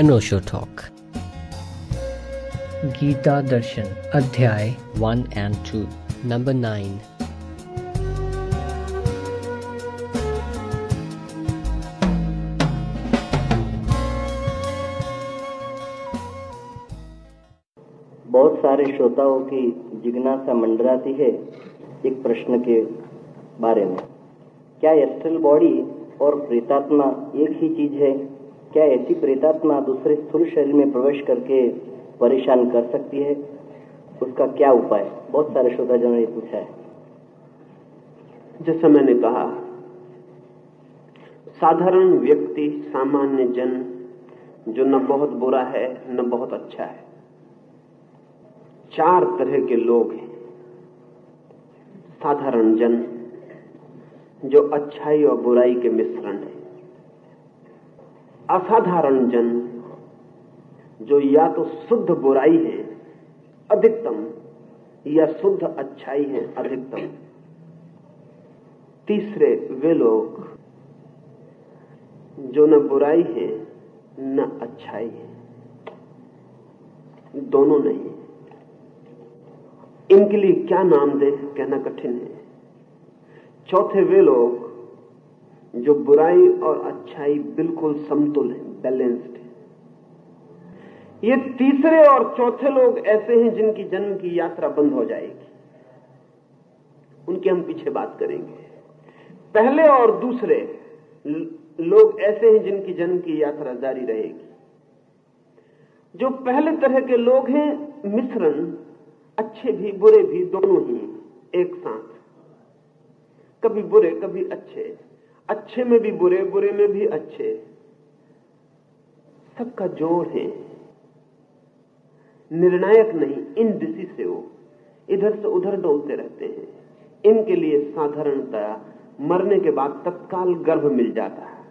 an talk. Gita Darshan, Adhyay 1 and 2, number 9. श्रोताओं की जिज्ञासा मंडराती है एक प्रश्न के बारे में। क्या एस्ट्रल बॉडी और प्रेतात्मा एक ही चीज़ है? क्या ऐसी प्रेतात्मा दूसरे स्थूल शरीर में प्रवेश करके परेशान कर सकती है? उसका क्या उपाय? बहुत सारे श्रोताजनों ने पूछा है। जैसा मैंने कहा, साधारण व्यक्ति, सामान्य जन, जो न बहुत बुरा है, न बहुत अच्छा है चार तरह के लोग हैं। साधारण जन, जो अच्छाई और बुराई के मिश्रण है। असाधारण जन, जो या तो शुद्ध बुराई है, अधिकतम, या शुद्ध अच्छाई है, अधिकतम। तीसरे वे लोग, जो न बुराई है, न अच्छाई है। दोनों नहीं। इनके लिए क्या नाम दे? कहना कठिन है। चौथे वे लोग जो बुराई और अच्छाई बिल्कुल समतुल है बैलेंस्ड है। ये तीसरे और चौथे लोग ऐसे हैं जिनकी जन्म की यात्रा बंद हो जाएगी। उनकी हम पीछे बात करेंगे। पहले और दूसरे लोग ऐसे हैं जिनकी जन्म की यात्रा जारी रहेगी। जो पहले तरह के लोग हैं, मिश्रण अच्छे भी, बुरे भी, दोनों ही एक साथ। कभी बुरे, कभी अच्छे। अच्छे में भी बुरे बुरे में भी अच्छे। सबका जोड़ है। निर्णायक नहीं इनडिसिसिव इधर से उधर डोलते रहते हैं। इनके लिए साधारणतया मरने के बाद तत्काल गर्भ मिल जाता है,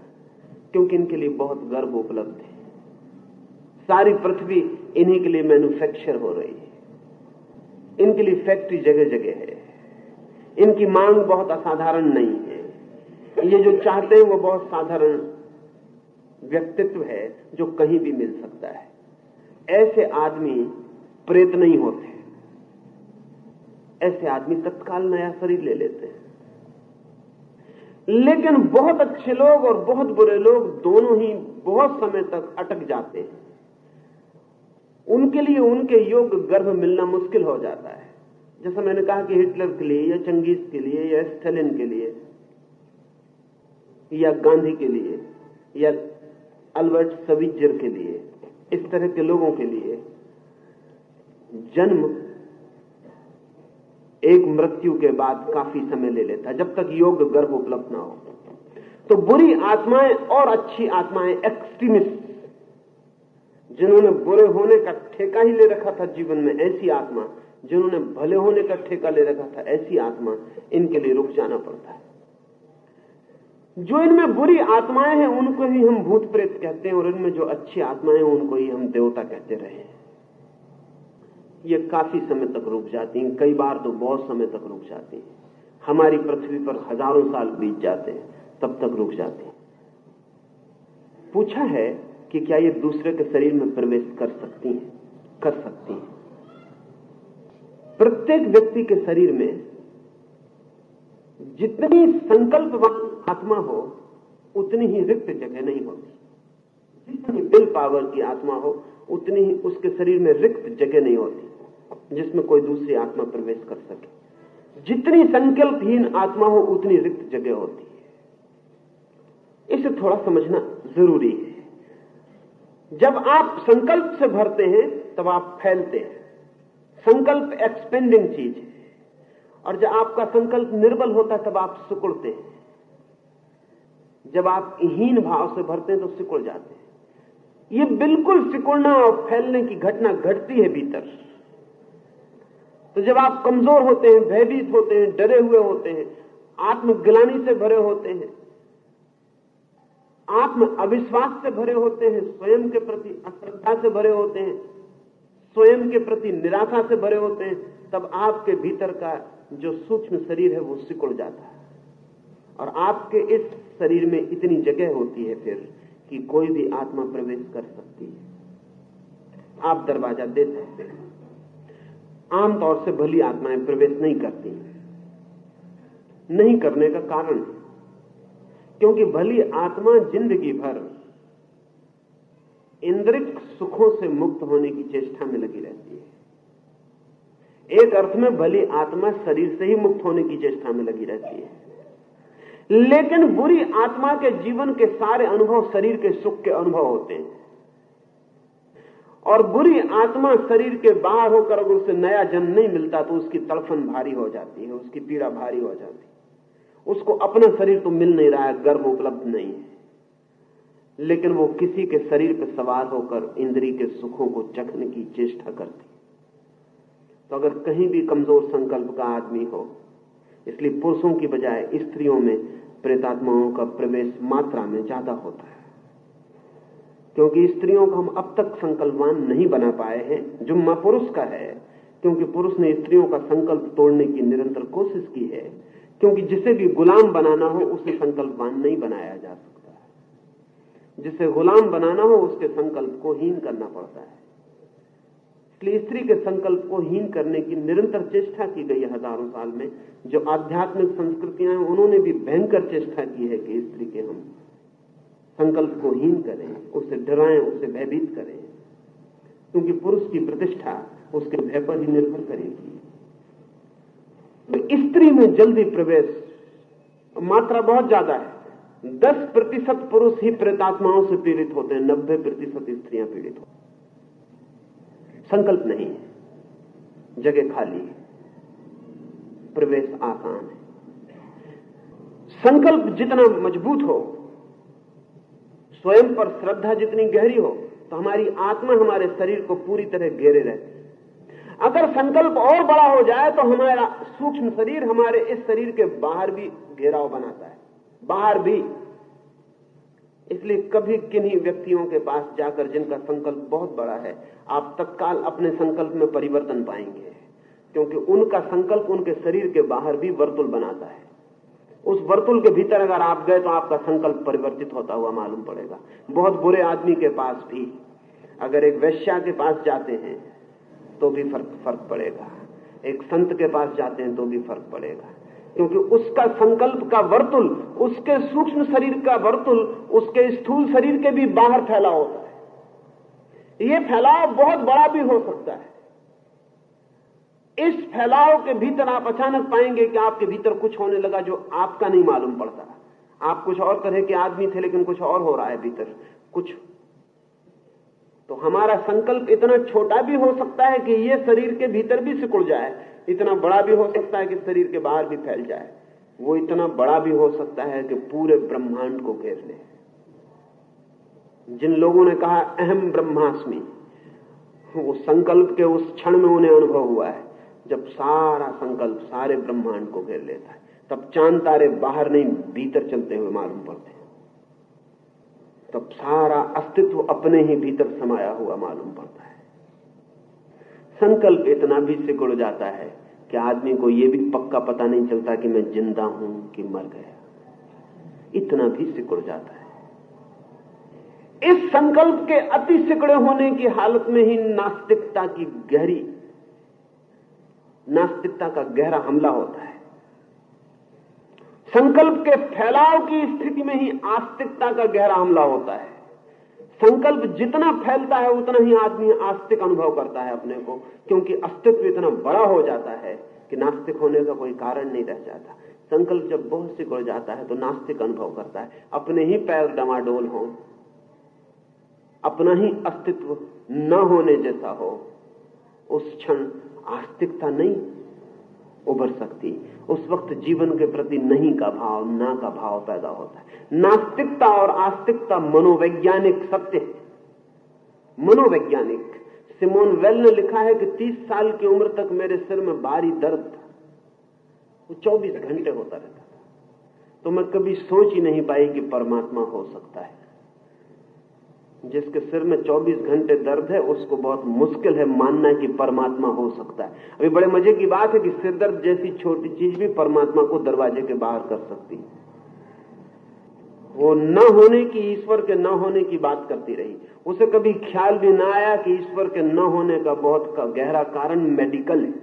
क्योंकि इनके लिए बहुत गर्भ उपलब्ध है। सारी पृथ्वी इन्हीं के लिए मैन्युफैक्चर हो रही है। इनके लिए फैक्ट्री जगह जगह है। इनकी मांग बहुत असाधारण नहीं है। ये जो चाहते हैं वो बहुत साधारण व्यक्तित्व है जो कहीं भी मिल सकता है। ऐसे आदमी प्रेत नहीं होते। ऐसे आदमी तत्काल नया शरीर ले लेते हैं। लेकिन बहुत अच्छे लोग और बहुत बुरे लोग दोनों ही बहुत समय तक अटक जाते हैं। उनके लिए उनके योग गर्भ मिलना मुश्किल हो जाता है। जैसा मैंने कहा कि हिटलर के लिए, या चंगेज के लिए, या स्टेलिन के लिए, या गांधी के लिए, या अल्बर्ट सविजर के लिए, इस तरह के लोगों के लिए, जन्म एक मृत्यु के बाद काफ़ी समय ले लेता जब तक योग गर्भ उपलब्ध ना हो। तो बुरी आत्माएँ और अच्छी आत्माएँ एक्सट्रीमिस्ट जिन्होंने बुरे होने का ठेका ही ले रखा था जीवन में, ऐसी आत्मा। जिन्होंने भले होने का ठेका ले रखा था, ऐसी आत्मा इनके लिए रुक जाना पड़ता है। जो इनमें बुरी आत्माएँ हैं, उनको ही हम भूत प्रेत कहते हैं, और इनमें जो अच्छी आत्माएँ हैं, उनको ही हम देवता कहते रहे ये काफ़ी समय तक रुक जाती हैं, कई बार तो बहुत समय तक रुक जाती हैं। हमारी पृथ्वी पर हज़ारों साल बीत जाते हैं, तब तक रुक जाते हैं। पूछा है कि क्या ये दूसरे के शरीर में प्रवेश कर सकती हैं? कर सकती हैं। प्रत्येक व्यक्ति के शरीर में जितनी संकल्पवान आत्मा हो, उतनी ही रिक्त जगह नहीं होती। जितनी विल पावर की आत्मा हो, उतनी ही उसके शरीर में रिक्त जगह नहीं होती, जिसमें कोई दूसरी आत्मा प्रवेश कर सके। जितनी संकल्पहीन आत्मा हो, उतनी रिक्त जगह होती है। इसे थोड़ा समझना ज़रूरी है। जब आप संकल्प से भरते हैं, तब आप फैलते हैं। संकल्प एक्सपेंडिंग चीज़ है। और जब आपका संकल्प निर्बल होता है, तब आप सिकुड़ते हैं। जब आप हीन भाव से भरते हैं तो सिकुड़ जाते हैं। ये बिल्कुल सिकुड़ना और फैलने की घटना घटती है भीतर। तो जब आप कमज़ोर होते हैं, भयभीत होते हैं, डरे हुए होते हैं, आत्मग्लानी से भरे होते हैं आत्म अविश्वास से भरे होते हैं, स्वयं के प्रति अश्रद्धा से भरे होते हैं, स्वयं के प्रति निराशा से भरे होते हैं, तब आपके भीतर का जो सूक्ष्म शरीर है वो सिकुड़ जाता है। और आपके इस शरीर में इतनी जगह होती है फिर कि कोई भी आत्मा प्रवेश कर सकती है। आप दरवाज़ा दे सकते हैं। आमतौर से भली आत्माएँ प्रवेश नहीं करती नहीं करने का कारण क्योंकि भली आत्मा ज़िंदगी भर इंद्रिक सुखों से मुक्त होने की चेष्टा में लगी रहती है। एक अर्थ में भली आत्मा शरीर से ही मुक्त होने की चेष्टा में लगी रहती है। लेकिन बुरी आत्मा के जीवन के सारे अनुभव शरीर के सुख के अनुभव होते हैं। और बुरी आत्मा शरीर के बाहर होकर अगर उसे नया जन्म नहीं मिलता तो उसकी तड़फन भारी हो जाती है, उसकी पीड़ा भारी हो जाती है। उसको अपना शरीर तो मिल नहीं रहा है, गर्भ उपलब्ध नहीं है। लेकिन वो किसी के शरीर पर सवार होकर इंद्री के सुखों को चखने की चेष्टा करती तो अगर कहीं भी कमज़ोर संकल्प का आदमी हो, इसलिए पुरुषों की बजाय स्त्रियों में प्रेतात्माओं का प्रवेश मात्रा में ज़्यादा होता है। क्योंकि स्त्रियों को हम अब तक संकल्पवान नहीं बना पाए हैं, जुम्मा पुरुष का है, क्योंकि पुरुष ने स्त्रियों का संकल्प तोड़ने की निरंतर कोशिश की है। क्योंकि जिसे भी गुलाम बनाना हो, उसे संकल्पवान नहीं बनाया जा सकता है। जिसे गुलाम बनाना हो, उसके संकल्प को हीन करना पड़ता है। इसलिए स्त्री के संकल्प को हीन करने की निरंतर चेष्टा की गई है हज़ारों साल में। जो आध्यात्मिक संस्कृतियाँ हैं, उन्होंने भी भयंकर चेष्टा की है कि स्त्री के हम संकल्प को हीन करें, उसे डराएँ, उसे भयभीत करें। क्योंकि पुरुष की प्रतिष्ठा उसके भय पर ही निर्भर करेगी। तो स्त्री में जल्दी प्रवेश मात्रा बहुत ज़्यादा है। दस प्रतिशत पुरुष ही प्रेतात्माओं से पीड़ित होते हैं, नब्बे प्रतिशत स्त्रियाँ पीड़ित होती संकल्प नहीं है। जगह खाली है। प्रवेश आसान है। संकल्प जितना मज़बूत हो, स्वयं पर श्रद्धा जितनी गहरी हो तो हमारी आत्मा हमारे शरीर को पूरी तरह घेरे रहती अगर संकल्प और बड़ा हो जाए तो हमारा सूक्ष्म शरीर हमारे इस शरीर के बाहर भी घेराव बनाता है। बाहर भी। इसलिए कभी किन्हीं व्यक्तियों के पास जाकर जिनका संकल्प बहुत बड़ा है, आप तत्काल अपने संकल्प में परिवर्तन पाएँगे। क्योंकि उनका संकल्प उनके शरीर के बाहर भी वर्तुल बनाता है। उस वर्तुल के भीतर अगर आप गए तो आपका संकल्प परिवर्तित होता हुआ मालूम पड़ेगा। बहुत बुरे आदमी के पास भी, अगर एक वैश्या के पास जाते हैं तो भी फ़र्क फ़र्क पड़ेगा। एक संत के पास जाते हैं तो भी फ़र्क पड़ेगा। क्योंकि उसका संकल्प का वर्तुल, उसके सूक्ष्म शरीर का वर्तुल, उसके स्थूल शरीर के भी बाहर फैला होता है। यह फैलाव बहुत बड़ा भी हो सकता है। इस फैलाव के भीतर आप अचानक पाएँगे कि आपके भीतर कुछ होने लगा जो आपका नहीं मालूम पड़ता। आप कुछ और तरह के आदमी थे, लेकिन कुछ और हो रहा है भीतर। कुछ तो हमारा संकल्प इतना छोटा भी हो सकता है कि ये शरीर के भीतर भी सिकुड़ जाए। इतना बड़ा भी हो सकता है कि शरीर के बाहर भी फैल जाए। वो इतना बड़ा भी हो सकता है कि पूरे ब्रह्मांड को घेर ले। जिन लोगों ने कहा, अहम ब्रह्मास्मि, वो संकल्प के उस क्षण में उन्हें अनुभव हुआ है, जब सारा संकल्प सारे ब्रह्मांड को घेर लेता है। तब चाँद तारे बाहर नहीं, भीतर चलते हुए मालूम पड़ते हैं। सारा अस्तित्व अपने ही भीतर समाया हुआ मालूम पड़ता है। संकल्प इतना भी सिकुड़ जाता है कि आदमी को यह भी पक्का पता नहीं चलता कि मैं ज़िंदा हूँ कि मर गया। इतना भी सिकुड़ जाता है। इस संकल्प के अति सिकड़े होने की हालत में ही नास्तिकता की गहरी, नास्तिकता का गहरा हमला होता है। संकल्प के फैलाव की स्थिति में ही आस्तिकता का गहरा हमला होता है। संकल्प जितना फैलता है, उतना ही आदमी आस्तिक अनुभव करता है अपने को, क्योंकि अस्तित्व इतना बड़ा हो जाता है कि नास्तिक होने का कोई कारण नहीं रह जाता। संकल्प जब बहुत सिकुड़ जाता है तो नास्तिक अनुभव करता है। अपने ही पैर डमाडोल हो, अपना ही अस्तित्व न होने जैसा हो, उस क्षण आस्तिकता नहीं उभर सकती। उस वक्त जीवन के प्रति नहीं का भाव, ना का भाव पैदा होता है। नास्तिकता और आस्तिकता मनोवैज्ञानिक सत्य मनोवैज्ञानिक। सिमोन वेल ने लिखा है कि 30 साल की उम्र तक मेरे सिर में भारी दर्द था। वो 24 घंटे होता रहता था। तो मैं कभी सोच ही नहीं पाई कि परमात्मा हो सकता है। जिसके सिर में 24 घंटे दर्द है, उसको बहुत मुश्किल है मानना कि परमात्मा हो सकता है। अभी बड़े मज़े की बात है कि सिर दर्द जैसी छोटी चीज़ भी परमात्मा को दरवाजे के बाहर कर सकती है। वो न होने की, ईश्वर के न होने की बात करती रही। उसे कभी ख्याल भी ना आया कि ईश्वर के न होने का बहुत का गहरा कारण मेडिकल है।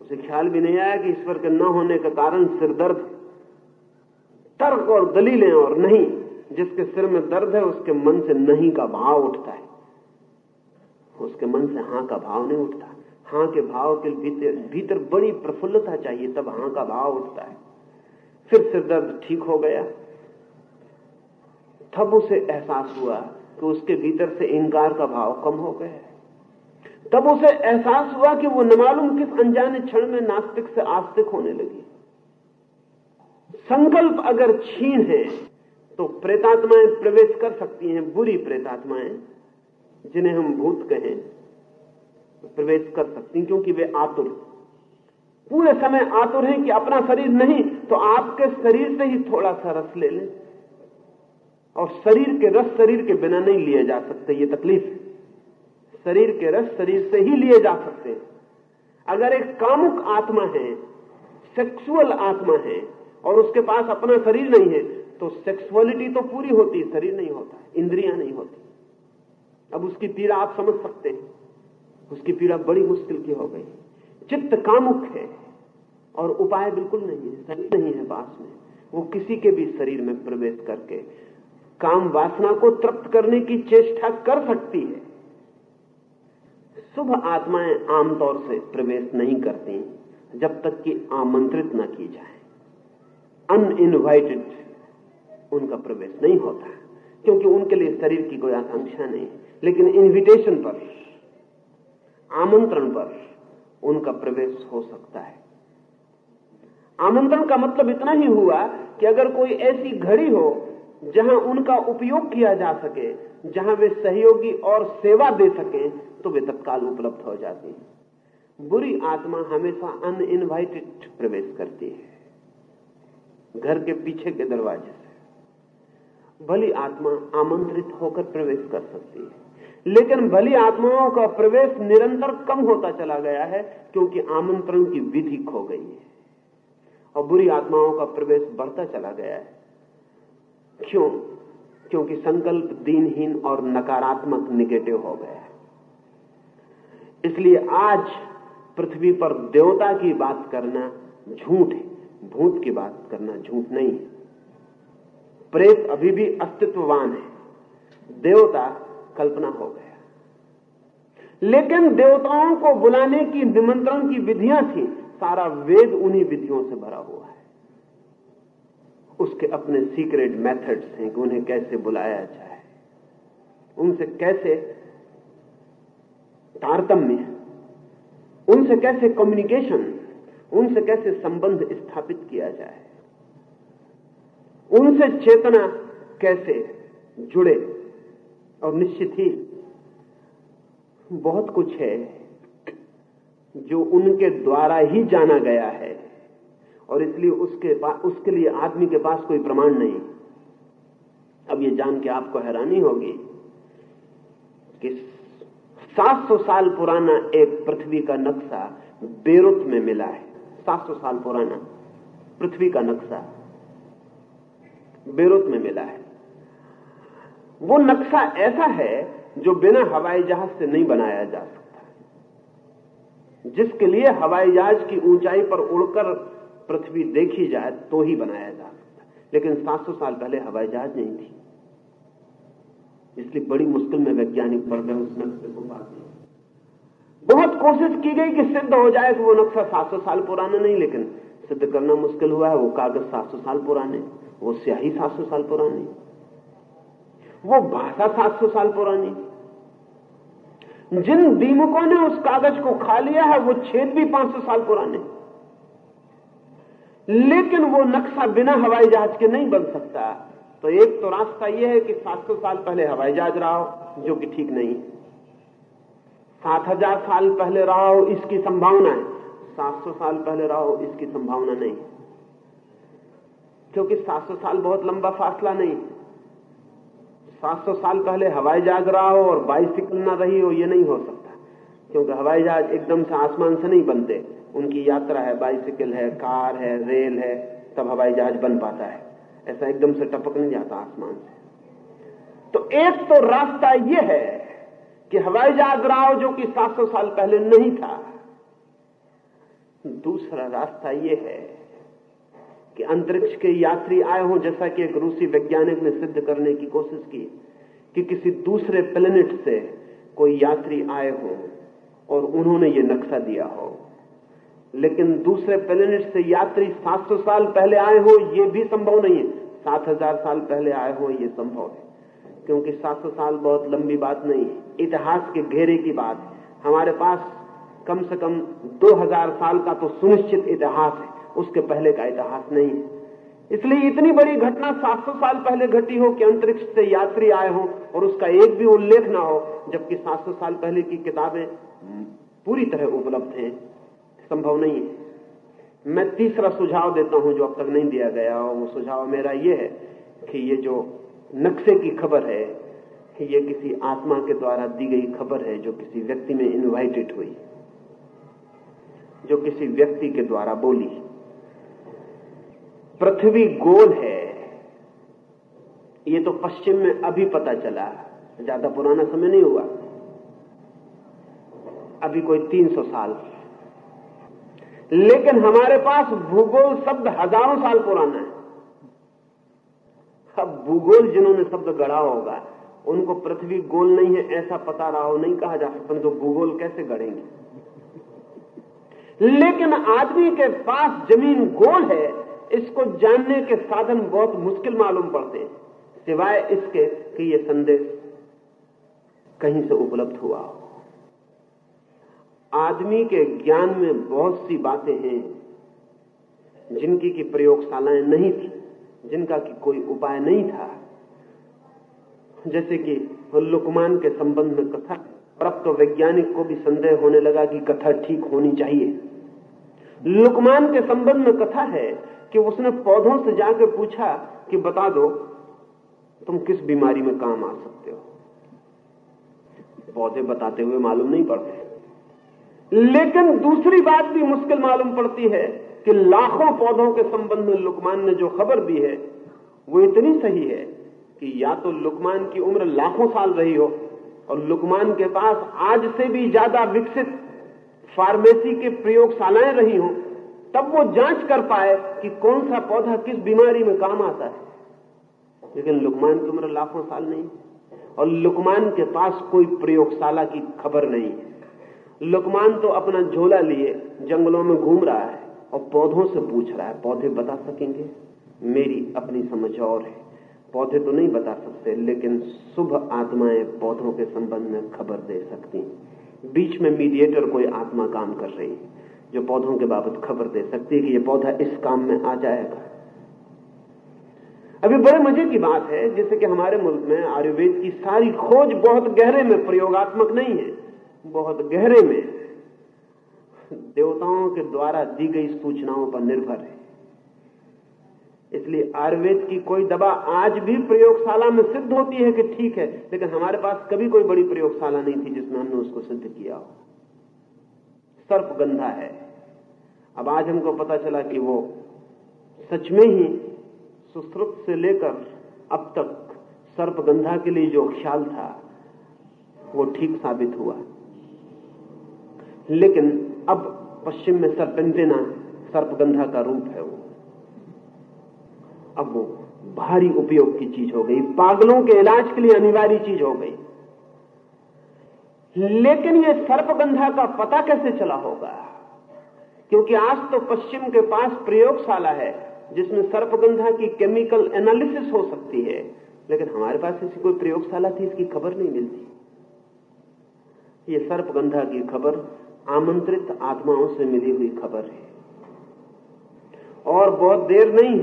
उसे ख्याल भी नहीं आया कि ईश्वर के न होने का कारण सिरदर्द तर्क और दलीलें और नहीं। जिसके सिर में दर्द है, उसके मन से नहीं का भाव उठता है। उसके मन से हाँ का भाव नहीं उठता। हाँ के भाव के भीतर भीतर बड़ी प्रफुल्लता चाहिए, तब हाँ का भाव उठता है। फिर सिर दर्द ठीक हो गया। तब उसे एहसास हुआ कि उसके भीतर से इंकार का भाव कम हो गया है। तब उसे एहसास हुआ कि वो न मालूम किस अनजाने क्षण में नास्तिक से आस्तिक होने लगी। संकल्प अगर छीन है तो प्रेतात्माएँ प्रवेश कर सकती हैं, बुरी प्रेतात्माएँ, जिन्हें हम भूत कहें, प्रवेश कर सकती क्योंकि वे आतुर पूरे समय आतुर हैं कि अपना शरीर नहीं तो आपके शरीर से ही थोड़ा सा रस ले लें। और शरीर के रस शरीर के बिना नहीं लिए जा सकते, ये तकलीफ़ शरीर के रस शरीर से ही लिए जा सकते हैं। अगर एक कामुक आत्मा है, सेक्सुअल आत्मा है, और उसके पास अपना शरीर नहीं है तो सेक्सुअलिटी तो पूरी होती है शरीर नहीं होता, इंद्रियाँ नहीं होती। अब उसकी पीड़ा आप समझ सकते हैं। उसकी पीड़ा बड़ी मुश्किल की हो गई। चित्त कामुक है, और उपाय बिल्कुल नहीं है, शरीर नहीं है पास में। वो किसी के भी शरीर में प्रवेश करके काम वासना को तृप्त करने की चेष्टा कर सकती है। शुभ आत्माएँ आमतौर से प्रवेश नहीं करती, जब तक कि आमंत्रित न की जाए। अनइनवाइटेड उनका प्रवेश नहीं होता। क्योंकि उनके लिए शरीर की कोई आकांक्षा नहीं। लेकिन इनविटेशन पर, आमंत्रण पर उनका प्रवेश हो सकता है। आमंत्रण का मतलब इतना ही हुआ कि अगर कोई ऐसी घड़ी हो जहाँ उनका उपयोग किया जा सके, जहाँ वे सहयोगी और सेवा दे सके तो वे तत्काल उपलब्ध हो जाती है। बुरी आत्मा हमेशा अनइनवाइटेड प्रवेश करती है। घर के पीछे के दरवाजे भली आत्मा आमंत्रित होकर प्रवेश कर सकती है। लेकिन भली आत्माओं का प्रवेश निरंतर कम होता चला गया है, क्योंकि आमंत्रण की विधि खो गई है। और बुरी आत्माओं का प्रवेश बढ़ता चला गया है। क्यों? क्योंकि संकल्प दीनहीन और नकारात्मक निगेटिव हो गया है। इसलिए आज पृथ्वी पर देवता की बात करना झूठ है। भूत की बात करना झूठ नहीं है। प्रेत अभी भी अस्तित्ववान है। देवता कल्पना हो गया। लेकिन देवताओं को बुलाने की निमंत्रण की विधियाँ थी, सारा वेद उन्हीं विधियों से भरा हुआ है। उसके अपने सीक्रेट मेथड्स हैं कि उन्हें कैसे बुलाया जाए। उनसे कैसे तारतम्य, उनसे कैसे कम्युनिकेशन उनसे कैसे संबंध स्थापित किया जाए। उनसे चेतना कैसे जुड़े और निश्चित ही बहुत कुछ है जो उनके द्वारा ही जाना गया है और इसलिए उसके उसके लिए आदमी के पास कोई प्रमाण नहीं। अब ये जान के आपको हैरानी होगी कि 700 साल पुराना एक पृथ्वी का नक्शा बेरुत में मिला है। 700 साल पुराना पृथ्वी का नक्शा। बेरुत में मिला है। वो नक्शा ऐसा है जो बिना हवाई जहाज़ से नहीं बनाया जा सकता जिसके लिए हवाई जहाज़ की ऊंचाई पर उड़कर पृथ्वी देखी जाए तो ही बनाया जा सकता लेकिन 700 साल पहले हवाई जहाज़ नहीं थी। इसलिए बड़ी मुश्किल में वैज्ञानिक पड़ गए उस नक्शे को पाते बहुत कोशिश की गई कि सिद्ध हो जाए कि वो नक्शा 700 साल पुराना नहीं, लेकिन सिद्ध करना मुश्किल हुआ है। वो कागज़ 700 साल पुराने। वो स्याही 700 साल पुरानी। वो भाषा 700 साल पुरानी। जिन दीमकों ने उस कागज़ को खा लिया है, वो छेद भी 500 साल पुराने। लेकिन वो नक्शा बिना हवाई जहाज़ के नहीं बन सकता। तो एक तो रास्ता यह है कि 700 साल पहले हवाई जहाज़ रहा हो, जो कि ठीक नहीं सात हज़ार साल पहले रहा हो, इसकी संभावना है। 700 साल पहले रहा हो, इसकी संभावना नहीं। क्योंकि 700 साल बहुत लंबा फासला नहीं। 700 साल पहले हवाई जहाज़ रहा हो और बाइसिकल ना रही हो, ये नहीं हो सकता। क्योंकि हवाई जहाज़ एकदम से आसमान से नहीं बनते। उनकी यात्रा है, बाइसिकल है, कार है, रेल है, तब हवाई जहाज़ बन पाता है। ऐसा एकदम से टपक नहीं जाता आसमान से। तो एक तो रास्ता यह है कि हवाई जहाज़ हो जो कि 700 साल पहले नहीं था। दूसरा रास्ता यह है कि अंतरिक्ष के यात्री आए हों, जैसा कि एक रूसी वैज्ञानिक ने सिद्ध करने की कोशिश की, कि किसी दूसरे प्लेनेट से कोई यात्री आए हों और उन्होंने ये नक्शा दिया हो। लेकिन दूसरे प्लेनेट से यात्री 700 साल पहले आए हो, ये भी संभव नहीं है। 7000 साल पहले आए हो, ये संभव है। क्योंकि 700 साल बहुत लंबी बात नहीं है। इतिहास के घेरे की बात है। हमारे पास कम से कम 2000 साल का तो सुनिश्चित इतिहास है। उसके पहले का इतिहास नहीं। इसलिए इतनी बड़ी घटना 700 साल पहले घटी हो कि अंतरिक्ष से यात्री आए हो और उसका एक भी उल्लेख ना हो, जबकि 700 साल पहले की किताबें पूरी तरह उपलब्ध हैं। संभव नहीं है। मैं तीसरा सुझाव देता हूँ जो अब तक नहीं दिया गया, और वो सुझाव मेरा ये है कि ये जो नक्शे की खबर है ये किसी आत्मा के द्वारा दी गई खबर है, जो किसी व्यक्ति में इन्वाइटेड हुई, जो किसी व्यक्ति के द्वारा बोली। पृथ्वी गोल है। ये तो पश्चिम में अभी पता चला। ज़्यादा पुराना समय नहीं हुआ। अभी कोई 300 साल। लेकिन हमारे पास भूगोल शब्द हज़ारों साल पुराना है। अब भूगोल जिन्होंने शब्द गढ़ा होगा, उनको पृथ्वी गोल नहीं है ऐसा पता रहा हो, नहीं कहा जा सकता तो भूगोल कैसे गढ़ेंगे? लेकिन आदमी के पास ज़मीन गोल है इसको जानने के साधन बहुत मुश्किल मालूम पड़ते हैं। सिवाय इसके कि यह संदेश कहीं से उपलब्ध हुआ हो। आदमी के ज्ञान में बहुत सी बातें हैं, जिनकी की प्रयोगशालाएँ नहीं थी, जिनका की कोई उपाय नहीं था। जैसे कि लुकमान के संबंध में कथा और अब तो वैज्ञानिक को भी संदेह होने लगा कि कथा ठीक होनी चाहिए। लुकमान के संबंध में कथा है कि उसने पौधों से जाकर पूछा कि बता दो, तुम किस बीमारी में काम आ सकते हो? पौधे बताते हुए मालूम नहीं पड़ते। लेकिन दूसरी बात भी मुश्किल मालूम पड़ती है कि लाखों पौधों के संबंध में लुकमान ने जो खबर दी है, वो इतनी सही है कि या तो लुकमान की उम्र लाखों साल रही हो और लुकमान के पास आज से भी ज़्यादा विकसित फार्मेसी के प्रयोगशालाएँ रही हो तब वो जाँच कर पाए कि कौन सा पौधा किस बीमारी में काम आता है। लेकिन लुकमान की उम्र लाखों साल नहीं और लुकमान के पास कोई प्रयोगशाला की खबर नहीं है। लुकमान तो अपना झोला लिए जंगलों में घूम रहा है और पौधों से पूछ रहा है, पौधे बता सकेंगे? मेरी अपनी समझ और है। पौधे तो नहीं बता सकते, लेकिन शुभ आत्माएँ पौधों के संबंध में खबर दे सकती बीच में मीडिएटर कोई आत्मा काम कर रही है। जो पौधों के बाबत खबर दे सकती है कि यह पौधा इस काम में आ जाएगा। अभी बड़े मज़े की बात है, जैसे कि हमारे मुल्क में आयुर्वेद की सारी खोज बहुत गहरे में, प्रयोगात्मक नहीं है, बहुत गहरे में देवताओं के द्वारा दी गई सूचनाओं पर निर्भर है। इसलिए आयुर्वेद की कोई दवा आज भी प्रयोगशाला में सिद्ध होती है कि ठीक है, लेकिन हमारे पास कभी कोई बड़ी प्रयोगशाला नहीं थी जिसमें हमने उसको सिद्ध किया हो। सर्पगंधा है। अब आज हमको पता चला कि वो सच में ही सुश्रुत से लेकर अब तक सर्पगंधा के लिए जो ख्याल था, वो ठीक साबित हुआ। लेकिन अब पश्चिम में सरपेंटेना सर्पगंधा का रूप है वो। अब वो भारी उपयोग की चीज़ हो गई। पागलों के इलाज के लिए अनिवार्य चीज़ हो गई। लेकिन ये सर्पगंधा का पता कैसे चला होगा? क्योंकि आज तो पश्चिम के पास प्रयोगशाला है, जिसमें सर्पगंधा की केमिकल एनालिसिस हो सकती है। लेकिन हमारे पास ऐसी कोई प्रयोगशाला थी, इसकी खबर नहीं मिलती। ये सर्पगंधा की खबर आमंत्रित आत्माओं से मिली हुई खबर है। और बहुत देर नहीं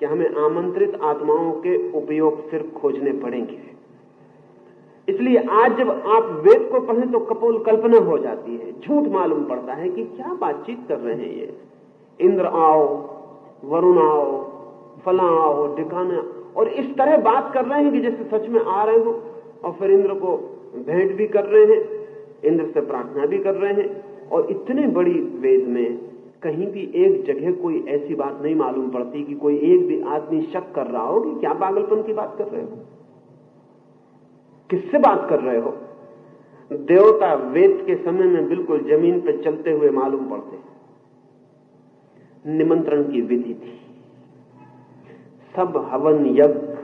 कि हमें आमंत्रित आत्माओं के उपयोग सिर्फ़ खोजने पड़ेंगे। इसलिए आज जब आप वेद को पढ़ें तो कपोल कल्पना हो जाती है। झूठ मालूम पड़ता है कि क्या बातचीत कर रहे हैं ये। इंद्र आओ, वरुण आओ, फला आओ, ढिकाना और इस तरह बात कर रहे हैं कि जैसे सच में आ रहे हो और फिर इंद्र को भेंट भी कर रहे हैं, इंद्र से प्रार्थना भी कर रहे हैं। और इतने बड़ी वेद में कहीं भी एक जगह कोई ऐसी बात नहीं मालूम पड़ती कि कोई एक भी आदमी शक कर रहा हो कि क्या पागलपन की बात कर रहे हो। किससे बात कर रहे हो? देवता वेद के समय में बिल्कुल ज़मीन पर चलते हुए मालूम पड़ते निमंत्रण की विधि थी। सब हवन यज्ञ,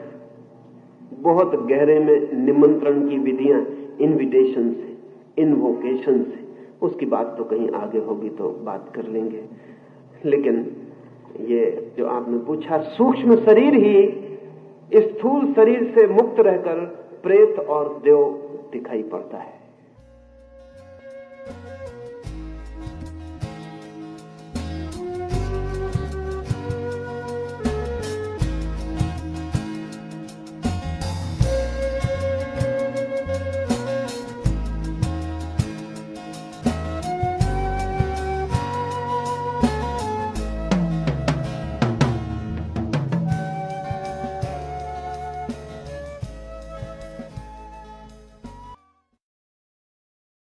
बहुत गहरे में निमंत्रण की विधियाँ इनविटेशन से इनवोकेशन से। उसकी बात तो कहीं आगे होगी तो बात कर लेंगे। लेकिन ये जो आपने पूछा, सूक्ष्म शरीर ही स्थूल शरीर से मुक्त रहकर प्रेत और देव दिखाई पड़ता है।